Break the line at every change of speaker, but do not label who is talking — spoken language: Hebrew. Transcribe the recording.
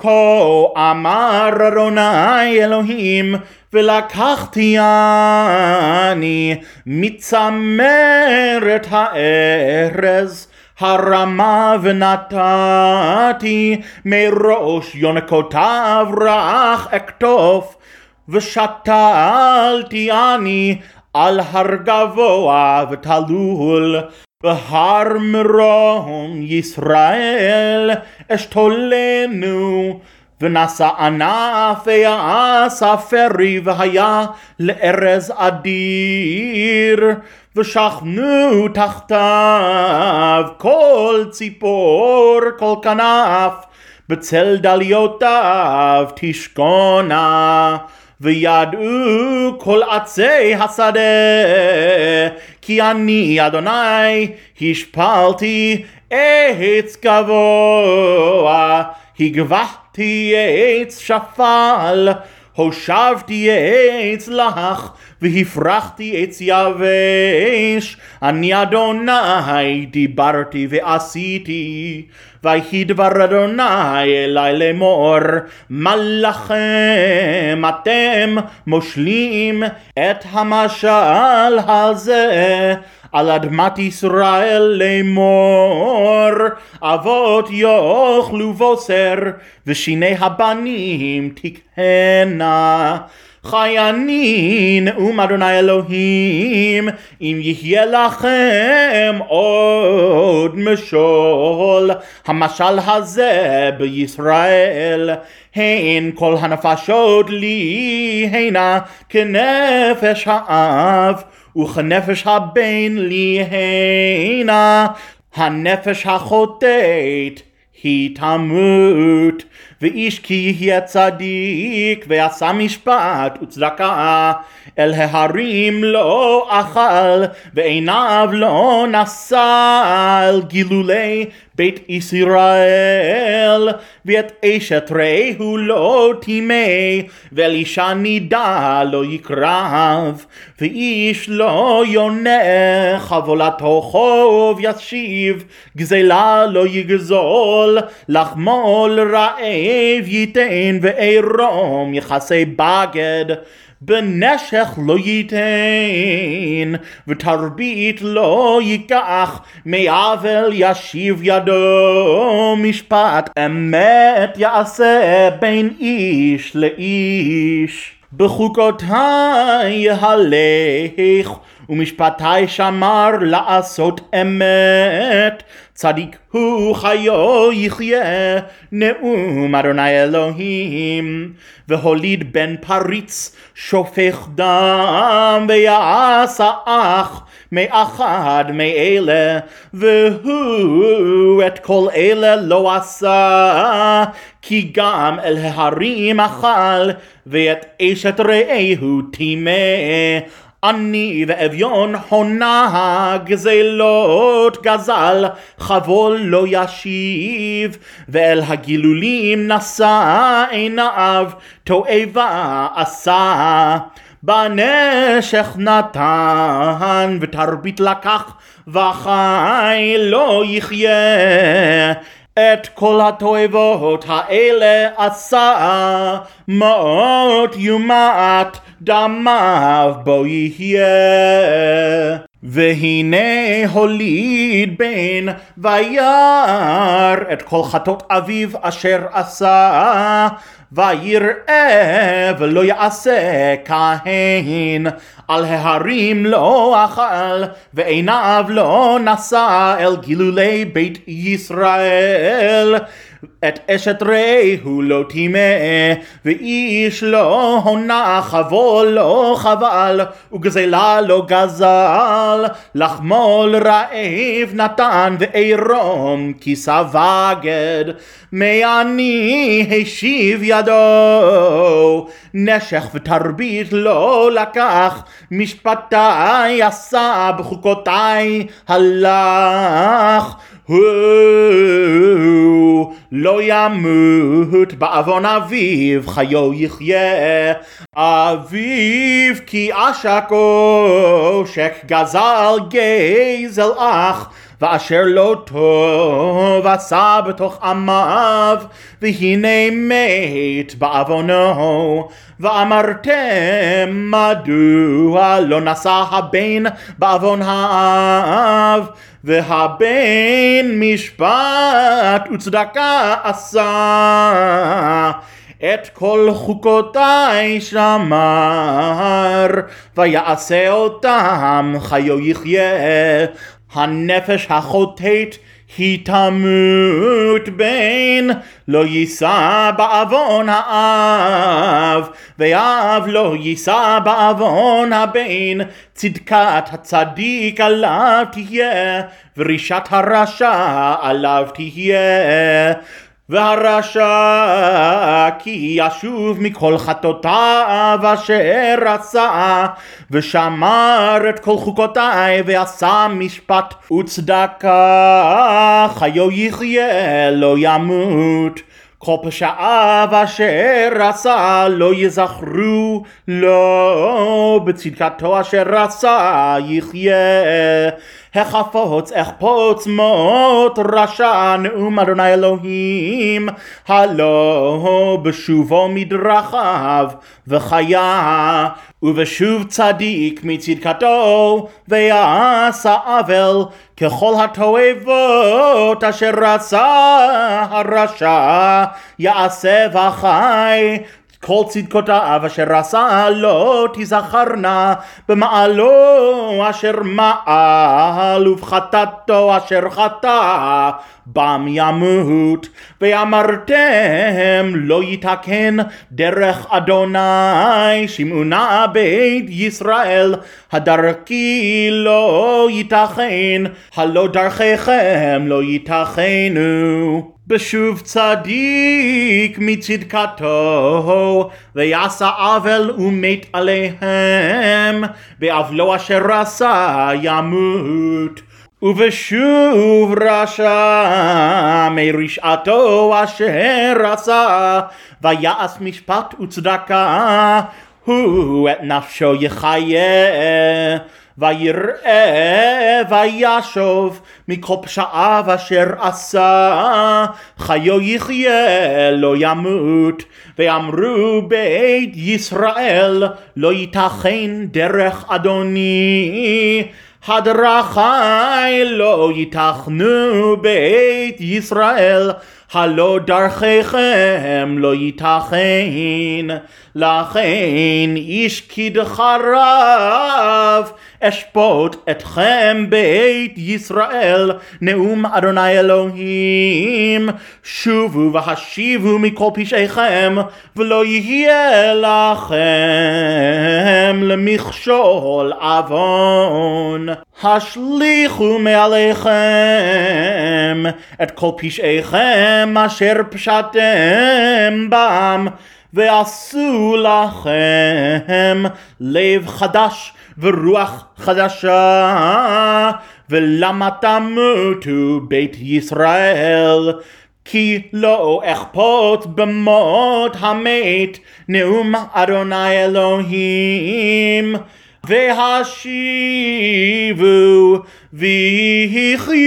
כה אמר אדוני אלוהים ולקחתי אני מצמרת הארז הרמה ונתתי מראש יונקותיו רך אקטוף ושתלתי אני על הר גבוה ותלול בהר מרום ישראל אשתולנו ונשא ענף ויעשה פרי והיה לארז אדיר ושכנו תחתיו כל ציפור כל כנף בצל דליותיו תשכונה וידעו כל עצי השדה כי אני אדוני השפלתי עץ גבוה הגבהתי עץ שפל הושבתי עץ לך והפרחתי עץ יבש. אני אדוני דיברתי ועשיתי ויהי דבר אדוני אלי לאמור. מה לכם? אתם מושלים את המשל הזה על אדמת ישראל לאמור אבות יאכלו בוסר ושיני הבנים תקהנה חי אני נאום אדוני אלוהים אם יהיה לכם עוד משול המשל הזה בישראל. הן כל הנפשות לי הנה כנפש האב וכנפש הבן לי הנה הנפש החוטאת היא תמות ואיש כי יהיה צדיק ועשה משפט וצדקה אל ההרים לא אכל ועיניו לא נשא על גילולי בית ישראל. ואת אשת רעהו לא טימא ואל אישה נידה לא יקרב. ואיש לא יונה חבולתו חוב ישיב גזלה לא יגזול לחמול רעב ייתן וערום יכסה בגד בנשך לא ייתן, ותרבית לא ייקח, מעוול ישיב ידו, משפט אמת יעשה בין איש לאיש. בחוקותיי יהלך, ומשפטי שמר לעשות אמת, צדיק הוא חיו יחיה, נאום אדוני אלוהים. והוליד בן פריץ, שופך דם, ויעשה אח מאחד מאלה, והוא את כל אלה לא עשה, כי גם אל ההרים אכל, ואת אשת רעהו טימא. אני ואביון הונה גזלות גזל חבול לא ישיב ואל הגילולים נשא עיניו תועבה עשה. בנשך נתן ותרבית לקח וחי לא יחיה את כל התועבות האלה עשה מות יומת דמיו בו יהיה. והנה הוליד בן וירא את כל חטאות אביו אשר עשה ויראה ולא יעשה כהן על ההרים לא אכל ועיניו לא נשא אל גילולי בית ישראל את אשת רעהו לא טימא, ואיש לא הונה חבול לא חבל, וגזלה לא גזל, לחמול רעב נתן ועירום כיסה בגד, מעני השיב ידו, נשך ותרבית לא לקח, משפטי עשה בחוקותיי הלך. הוא לא ימות בעוון אביו חיו יחיה. אביו כי עשק עושק גזל גזל אח ואשר לא טוב עשה בתוך עמיו, והנה מת בעוונו. ואמרתם מדוע לא נשא הבן בעוון האב, והבן משפט וצדקה עשה. את כל חוקותיי שמר, ויעשה אותם חיו יחיה. הנפש החוטאת היא תמות בין, לא יישא בעוון האב, ואב לא יישא בעוון הבן, צדקת הצדיק עליו תהיה, ורישת הרשע עליו תהיה. והרשע כי ישוב מכל חטאותיו אשר עשה ושמר את כל חוקותיי ועשה משפט וצדקה חיו יחיה לא ימות. כל פשעיו אשר עשה לא יזכרו לו בצדקתו אשר עשה יחיה החפוץ אחפוץ מות רשע נאום אדוני אלוהים. הלא בשובו מדרכיו וחיה ובשוב צדיק מצדקתו ועשה עוול ככל התועבות אשר עשה הרשע. יעשה וחי כל צדקותיו אשר עשה לא תזכרנה במעלו אשר מעל ובחטאתו אשר חטא בם ימות ואמרתם לא יתקן דרך אדוני שמעו נא בית ישראל הדרכי לא ייתכן הלא דרכיכם לא ייתכנו בשוב צדיק מצדקתו, ויעשה עוול ומת עליהם, בעוולו אשר עשה ימות. ובשוב רשע מרשעתו אשר עשה, ויעש משפט וצדקה, הוא את נפשו יחיה. ויראה וישוב מכל פשעיו אשר עשה חיו יחיה לא ימות. ואמרו בית ישראל לא ייתכן דרך אדוני. הדרכי לא ייתכנו בית ישראל הלא דרכיכם לא ייתכן. לכן איש כדחריו אשפוט אתכם בית ישראל נאום אדוני אלוהים. שובו והשיבו מכל פשעיכם ולא יהיה לכם למכשול עוון. השליכו מעליכם את כל פשעיכם אשר פשעתם בם ועשו לכם לב חדש ורוח חדשה ולמה תמותו בית ישראל? כי לא אכפות במות המת נאום אדוני אלוהים. והשיבו והחיו